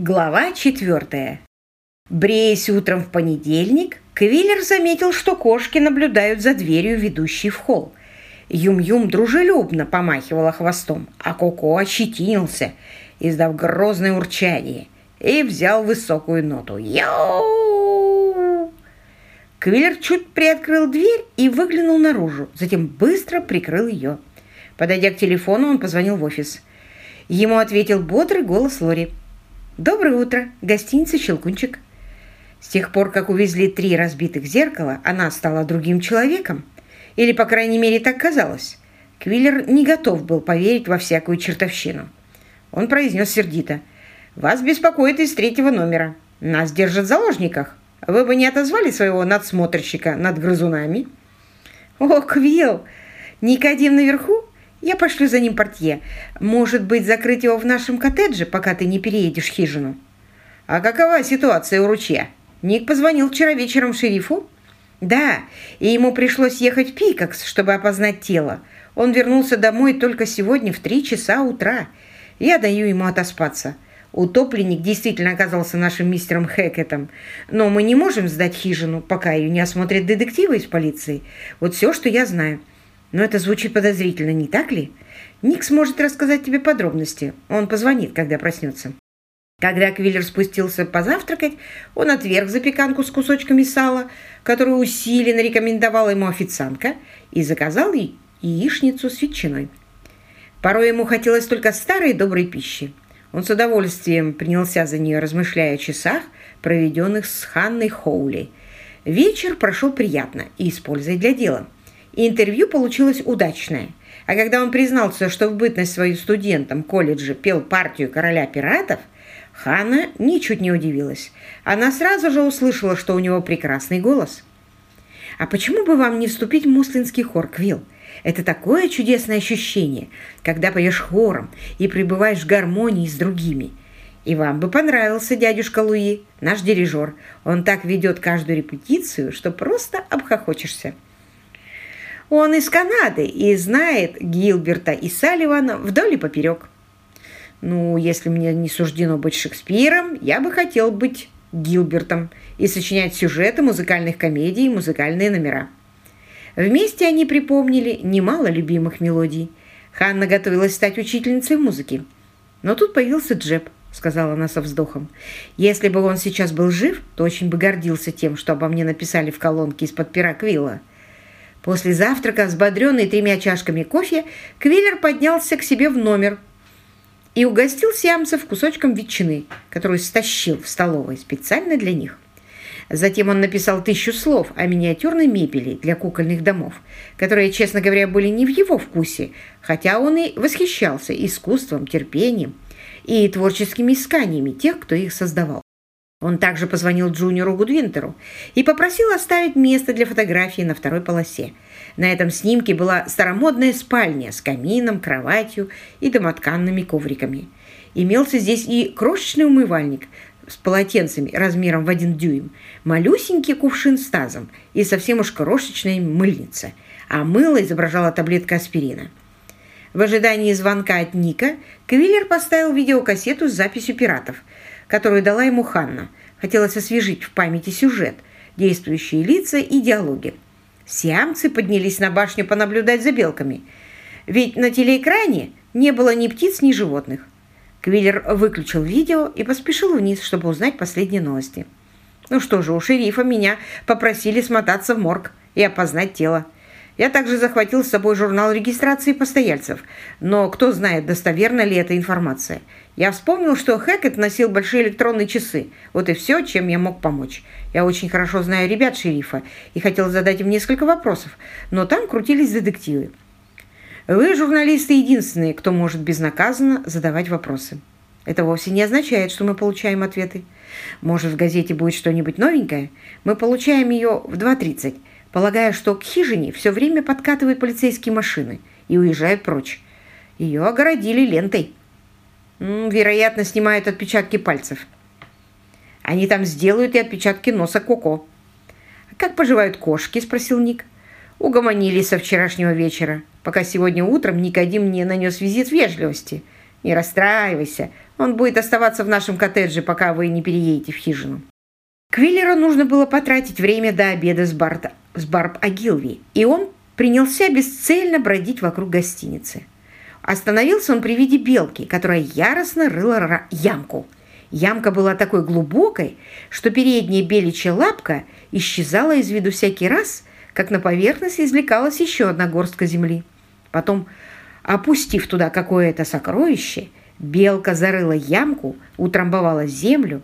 Глава четвертая. Бреясь утром в понедельник, Квиллер заметил, что кошки наблюдают за дверью, ведущей в холл. Юм-Юм дружелюбно помахивала хвостом, а Коко ощетинился, издав грозное урчание, и взял высокую ноту. Йоу! Квиллер чуть приоткрыл дверь и выглянул наружу, затем быстро прикрыл ее. Подойдя к телефону, он позвонил в офис. Ему ответил бодрый голос Лори. «Доброе утро. Гостиница «Щелкунчик». С тех пор, как увезли три разбитых зеркала, она стала другим человеком. Или, по крайней мере, так казалось. Квиллер не готов был поверить во всякую чертовщину. Он произнес сердито. «Вас беспокоит из третьего номера. Нас держат в заложниках. Вы бы не отозвали своего надсмотрщика над грызунами?» «О, Квилл! Никодим наверху? Я пошлю за ним портье. Может быть, закрыть его в нашем коттедже, пока ты не переедешь хижину?» «А какова ситуация у ручья? Ник позвонил вчера вечером шерифу?» «Да, и ему пришлось ехать в Пикакс, чтобы опознать тело. Он вернулся домой только сегодня в три часа утра. Я даю ему отоспаться. Утопленник действительно оказался нашим мистером Хэкетом, но мы не можем сдать хижину, пока ее не осмотрят детективы из полиции. Вот все, что я знаю». Но это звучит подозрительно, не так ли? Ник сможет рассказать тебе подробности. Он позвонит, когда проснется. Когда Квиллер спустился позавтракать, он отверг запеканку с кусочками сала, которую усиленно рекомендовала ему официантка, и заказал ей яичницу с ветчиной. Порой ему хотелось только старой доброй пищи. Он с удовольствием принялся за нее, размышляя о часах, проведенных с Ханной Хоули. Вечер прошел приятно и используя для дела – интервью получилось удачное. А когда он признался, что в бытность свою студентом колледжа пел партию короля пиратов, Ханна ничуть не удивилась. Она сразу же услышала, что у него прекрасный голос. «А почему бы вам не вступить в муслинский хор, Квилл? Это такое чудесное ощущение, когда поешь хором и пребываешь в гармонии с другими. И вам бы понравился дядюшка Луи, наш дирижер. Он так ведет каждую репетицию, что просто обхохочешься». Он из Канады и знает Гилберта и Салливана вдоль и поперек. Ну, если мне не суждено быть Шекспиром, я бы хотел быть Гилбертом и сочинять сюжеты музыкальных комедий и музыкальные номера. Вместе они припомнили немало любимых мелодий. Ханна готовилась стать учительницей музыки. Но тут появился Джеб, сказала она со вздохом. Если бы он сейчас был жив, то очень бы гордился тем, что обо мне написали в колонке из-под пера Квилла. После завтрака, взбодренный тремя чашками кофе, Квиллер поднялся к себе в номер и угостил сиамцев кусочком ветчины, которую стащил в столовой специально для них. Затем он написал тысячу слов о миниатюрной мебели для кукольных домов, которые, честно говоря, были не в его вкусе, хотя он и восхищался искусством, терпением и творческими исканиями тех, кто их создавал. Он также позвонил Джуниору Гудвинтеру и попросил оставить место для фотографии на второй полосе. На этом снимке была старомодная спальня с камином, кроватью и домотканными ковриками. Имелся здесь и крошечный умывальник с полотенцами размером в один дюйм, малюсенький кувшин с тазом и совсем уж крошечная мыльница, а мыло изображала таблетка аспирина. В ожидании звонка от Ника Квиллер поставил видеокассету с записью пиратов – которую дала ему Ханна. Хотелось освежить в памяти сюжет, действующие лица и диалоги. Сиамцы поднялись на башню понаблюдать за белками. Ведь на телеэкране не было ни птиц, ни животных. Квиллер выключил видео и поспешил вниз, чтобы узнать последние новости. Ну что же, у шерифа меня попросили смотаться в морг и опознать тело. Я также захватил с собой журнал регистрации постояльцев, но кто знает, достоверна ли эта информация. Я вспомнил, что Хэкет носил большие электронные часы. Вот и все, чем я мог помочь. Я очень хорошо знаю ребят шерифа и хотел задать им несколько вопросов, но там крутились детективы. Вы, журналисты, единственные, кто может безнаказанно задавать вопросы. Это вовсе не означает, что мы получаем ответы. Может, в газете будет что-нибудь новенькое? Мы получаем ее в 2.30 полагая, что к хижине все время подкатывают полицейские машины и уезжают прочь. Ее огородили лентой. Вероятно, снимают отпечатки пальцев. Они там сделают и отпечатки носа Коко. «Как поживают кошки?» – спросил Ник. Угомонились со вчерашнего вечера, пока сегодня утром Никодим не нанес визит вежливости. «Не расстраивайся, Он будет оставаться в нашем коттедже, пока вы не переедете в хижину». Квиллеру нужно было потратить время до обеда с, Барт, с Барб Агилви, и он принялся бесцельно бродить вокруг гостиницы. Остановился он при виде белки, которая яростно рыла ямку. Ямка была такой глубокой, что передняя беличья лапка исчезала из виду всякий раз, как на поверхность извлекалась еще одна горстка земли. Потом, опустив туда какое-то сокровище, белка зарыла ямку, утрамбовала землю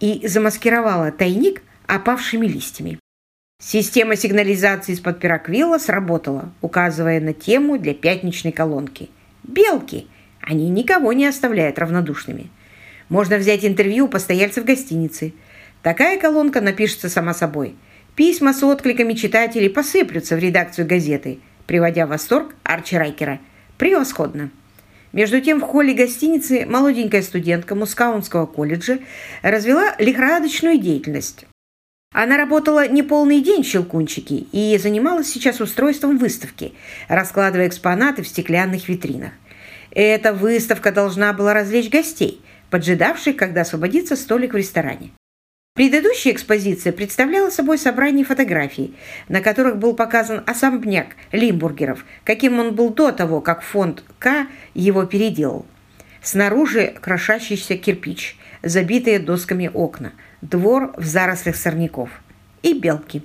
и замаскировала тайник опавшими листьями. Система сигнализации из-под пироквилла сработала, указывая на тему для пятничной колонки. Белки! Они никого не оставляют равнодушными. Можно взять интервью у постояльцев гостиницы. Такая колонка напишется сама собой. Письма с откликами читателей посыплются в редакцию газеты, приводя в восторг Арчи Райкера. Превосходно! Между тем, в холле гостиницы молоденькая студентка Мускаунского колледжа развела лихорадочную деятельность. Она работала не полный день в Щелкунчике и занималась сейчас устройством выставки, раскладывая экспонаты в стеклянных витринах. Эта выставка должна была развлечь гостей, поджидавших, когда освободится столик в ресторане. Предыдущая экспозиция представляла собой собрание фотографий, на которых был показан особняк Лимбургеров, каким он был до того, как фонд К его переделал. Снаружи крошащийся кирпич, забитые досками окна, двор в зарослях сорняков и белки.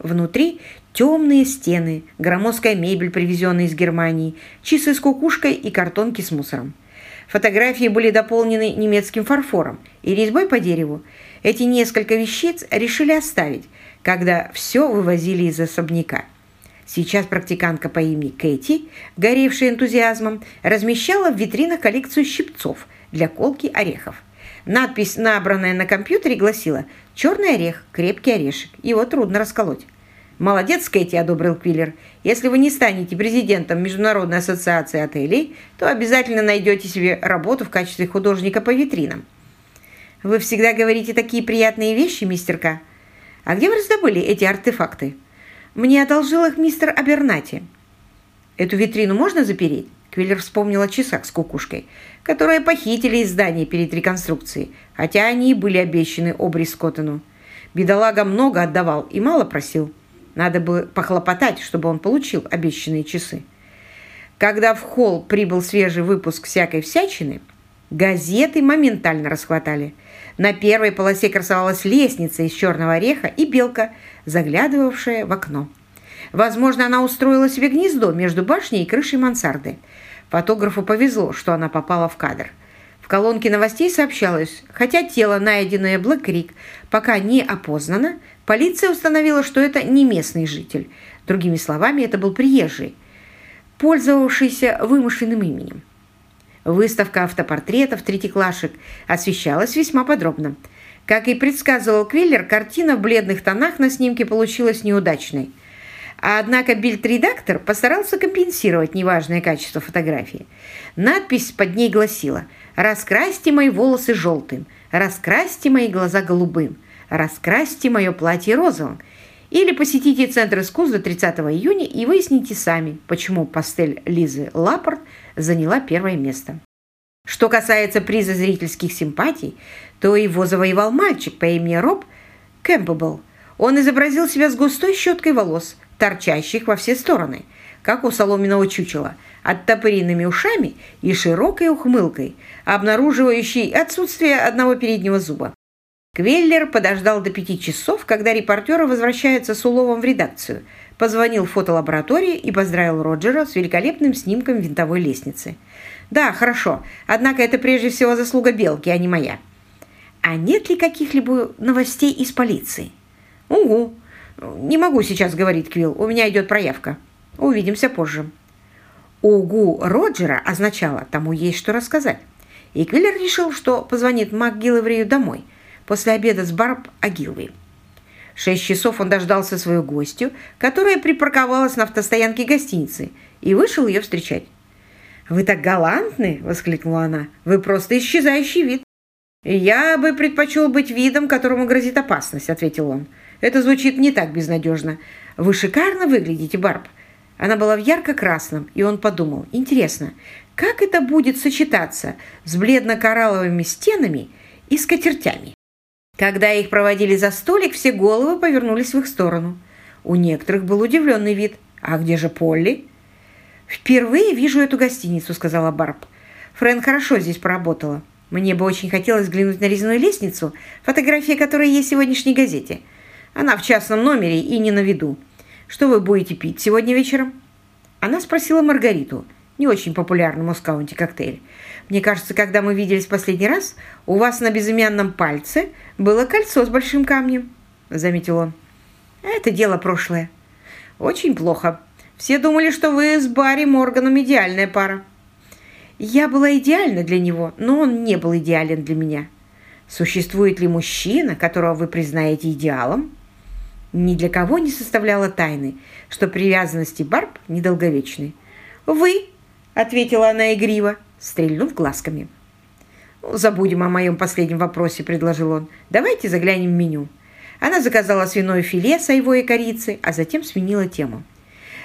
Внутри темные стены, громоздкая мебель, привезенная из Германии, часы с кукушкой и картонки с мусором. Фотографии были дополнены немецким фарфором и резьбой по дереву, эти несколько вещиц решили оставить, когда все вывозили из особняка. Сейчас практикантка по имени Кэти, горевшая энтузиазмом, размещала в витринах коллекцию щипцов для колки орехов. Надпись, набранная на компьютере, гласила «Черный орех, крепкий орешек, его трудно расколоть». «Молодец, Кэти», – одобрил Квиллер. «Если вы не станете президентом Международной ассоциации отелей, то обязательно найдете себе работу в качестве художника по витринам. Вы всегда говорите такие приятные вещи, мистер К. А где вы раздобыли эти артефакты? Мне одолжил их мистер Абернати. Эту витрину можно запереть? Квиллер вспомнил о часах с кукушкой, которые похитили из здания перед реконструкцией, хотя они и были обещаны Обри Скоттону. Бедолага много отдавал и мало просил. Надо бы похлопотать, чтобы он получил обещанные часы. Когда в холл прибыл свежий выпуск всякой всячины, газеты моментально расхватали – на первой полосе красовалась лестница из черного ореха и белка, заглядывавшая в окно. Возможно, она устроила себе гнездо между башней и крышей мансарды. Фотографу повезло, что она попала в кадр. В колонке новостей сообщалось, хотя тело, найденное Блэк-Крик, пока не опознано, полиция установила, что это не местный житель. Другими словами, это был приезжий, пользовавшийся вымышленным именем. Выставка автопортретов третьеклашек освещалась весьма подробно. Как и предсказывал Квиллер, картина в бледных тонах на снимке получилась неудачной. Однако бильд-редактор постарался компенсировать неважное качество фотографии. Надпись под ней гласила «Раскрасьте мои волосы желтым, раскрасьте мои глаза голубым, раскрасьте мое платье розовым». Или посетите Центр искусств до 30 июня и выясните сами, почему пастель Лизы Лапорт заняла первое место. Что касается приза зрительских симпатий, то его завоевал мальчик по имени Роб Кэмпбелл. Он изобразил себя с густой щеткой волос, торчащих во все стороны, как у соломенного чучела, оттопыренными ушами и широкой ухмылкой, обнаруживающей отсутствие одного переднего зуба. Квеллер подождал до пяти часов, когда репортеры возвращаются с уловом в редакцию, позвонил в фотолабораторию и поздравил Роджера с великолепным снимком винтовой лестницы. «Да, хорошо, однако это прежде всего заслуга Белки, а не моя». «А нет ли каких-либо новостей из полиции?» «Угу. Не могу сейчас говорить, Квилл, у меня идет проявка. Увидимся позже». «Угу» Роджера означало «тому есть что рассказать». И Квиллер решил, что позвонит МакГиллеврею домой – после обеда с Барб Агилви. Шесть часов он дождался свою гостью, которая припарковалась на автостоянке гостиницы, и вышел ее встречать. «Вы так галантны!» – воскликнула она. «Вы просто исчезающий вид!» «Я бы предпочел быть видом, которому грозит опасность», – ответил он. «Это звучит не так безнадежно. Вы шикарно выглядите, Барб». Она была в ярко-красном, и он подумал, «Интересно, Как это будет сочетаться с бледно-коралловыми стенами и скатертями? Когда их проводили за столик, все головы повернулись в их сторону. У некоторых был удивленный вид. «А где же Полли?» «Впервые вижу эту гостиницу», — сказала Барб. «Фрэн хорошо здесь поработала. Мне бы очень хотелось взглянуть на резную лестницу, фотография которой есть в сегодняшней газете. Она в частном номере и не на виду. Что вы будете пить сегодня вечером?» Она спросила Маргариту, не очень популярный в Москаунте коктейль. «Мне кажется, когда мы виделись последний раз, у вас на безымянном пальце было кольцо с большим камнем», — заметил он. «Это дело прошлое». «Очень плохо. Все думали, что вы с Барри Морганом идеальная пара». «Я была идеальна для него, но он не был идеален для меня». «Существует ли мужчина, которого вы признаете идеалом?» Ни для кого не составляло тайны, что привязанности Барб недолговечны. «Вы!» — ответила она игриво, стрельнув глазками. «Ну, «Забудем о моем последнем вопросе», — предложил он. «Давайте заглянем в меню». Она заказала свиное филе с айвой и корицей, а затем сменила тему.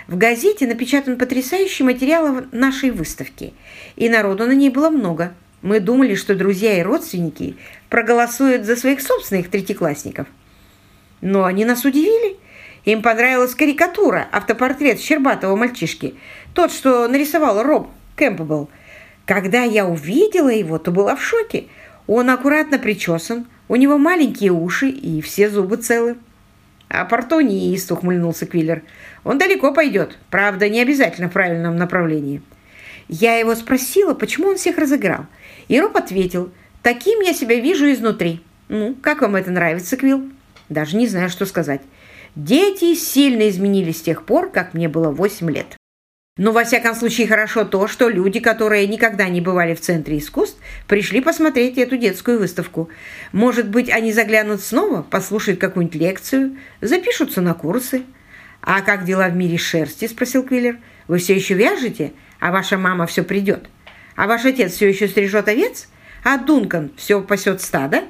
В газете напечатан потрясающий материал нашей выставки, и народу на ней было много. Мы думали, что друзья и родственники проголосуют за своих собственных третьеклассников – но они нас удивили. Им понравилась карикатура, автопортрет Щербатого мальчишки. Тот, что нарисовал Роб Кэмпбелл. Когда я увидела его, то была в шоке. Он аккуратно причесан, у него маленькие уши и все зубы целы. А портонист, ухмыльнулся Квиллер. Он далеко пойдет, правда, не обязательно в правильном направлении. Я его спросила, почему он всех разыграл. И Роб ответил, таким я себя вижу изнутри. Ну, как вам это нравится, Квилл? Даже не знаю, что сказать. Дети сильно изменились с тех пор, как мне было 8 лет. Но, во всяком случае, хорошо то, что люди, которые никогда не бывали в Центре искусств, пришли посмотреть эту детскую выставку. Может быть, они заглянут снова, послушают какую-нибудь лекцию, запишутся на курсы. «А как дела в мире шерсти?» – спросил Квиллер. «Вы все еще вяжете? А ваша мама все придет? А ваш отец все еще стрижет овец? А Дункан все пасет стадо?»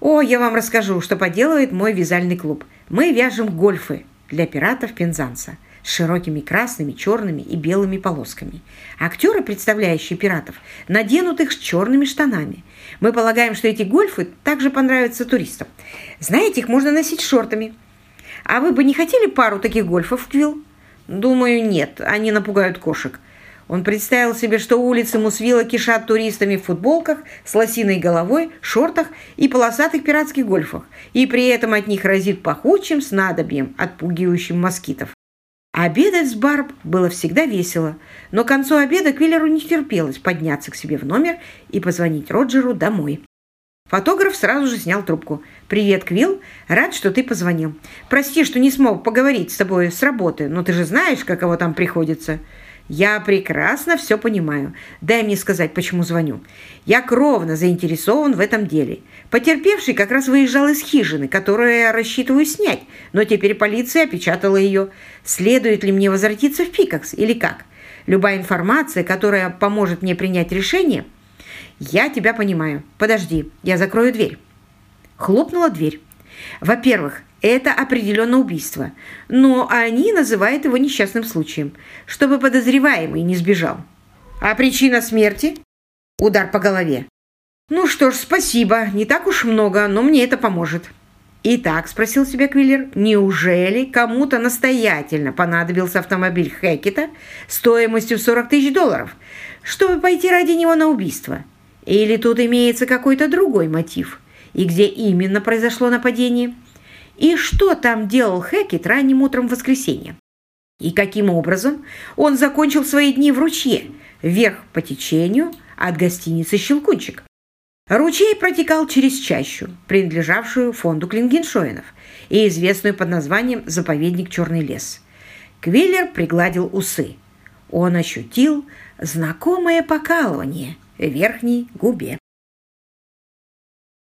О, я вам расскажу, что поделывает мой вязальный клуб. Мы вяжем гольфы для пиратов Пензанса с широкими красными, черными и белыми полосками. Актеры, представляющие пиратов, наденут их с черными штанами. Мы полагаем, что эти гольфы также понравятся туристам. Знаете, их можно носить шортами. А вы бы не хотели пару таких гольфов, Квилл? Думаю, нет, они напугают кошек. Он представил себе, что улицы Мусвила кишат туристами в футболках с лосиной головой, шортах и полосатых пиратских гольфах, и при этом от них разит пахучим снадобьем, отпугивающим москитов. Обедать с Барб было всегда весело, но к концу обеда Квиллеру не терпелось подняться к себе в номер и позвонить Роджеру домой. Фотограф сразу же снял трубку. «Привет, Квилл. Рад, что ты позвонил. Прости, что не смог поговорить с тобой с работы, но ты же знаешь, каково там приходится». «Я прекрасно все понимаю. Дай мне сказать, почему звоню. Я кровно заинтересован в этом деле. Потерпевший как раз выезжал из хижины, которую я рассчитываю снять, но теперь полиция опечатала ее. Следует ли мне возвратиться в Пикакс или как? Любая информация, которая поможет мне принять решение...» «Я тебя понимаю. Подожди, я закрою дверь». Хлопнула дверь. Во-первых, это определенно убийство, но они называют его несчастным случаем, чтобы подозреваемый не сбежал. А причина смерти? Удар по голове. Ну что ж, спасибо, не так уж много, но мне это поможет. «Итак», – спросил себя Квиллер, – «неужели кому-то настоятельно понадобился автомобиль Хэкета стоимостью 40 тысяч долларов, чтобы пойти ради него на убийство? Или тут имеется какой-то другой мотив? И где именно произошло нападение?» И что там делал Хэкет ранним утром в воскресенье? И каким образом он закончил свои дни в ручье, вверх по течению от гостиницы «Щелкунчик». Ручей протекал через чащу, принадлежавшую фонду Клингеншоинов и известную под названием «Заповедник Черный лес». Квиллер пригладил усы. Он ощутил знакомое покалывание в верхней губе.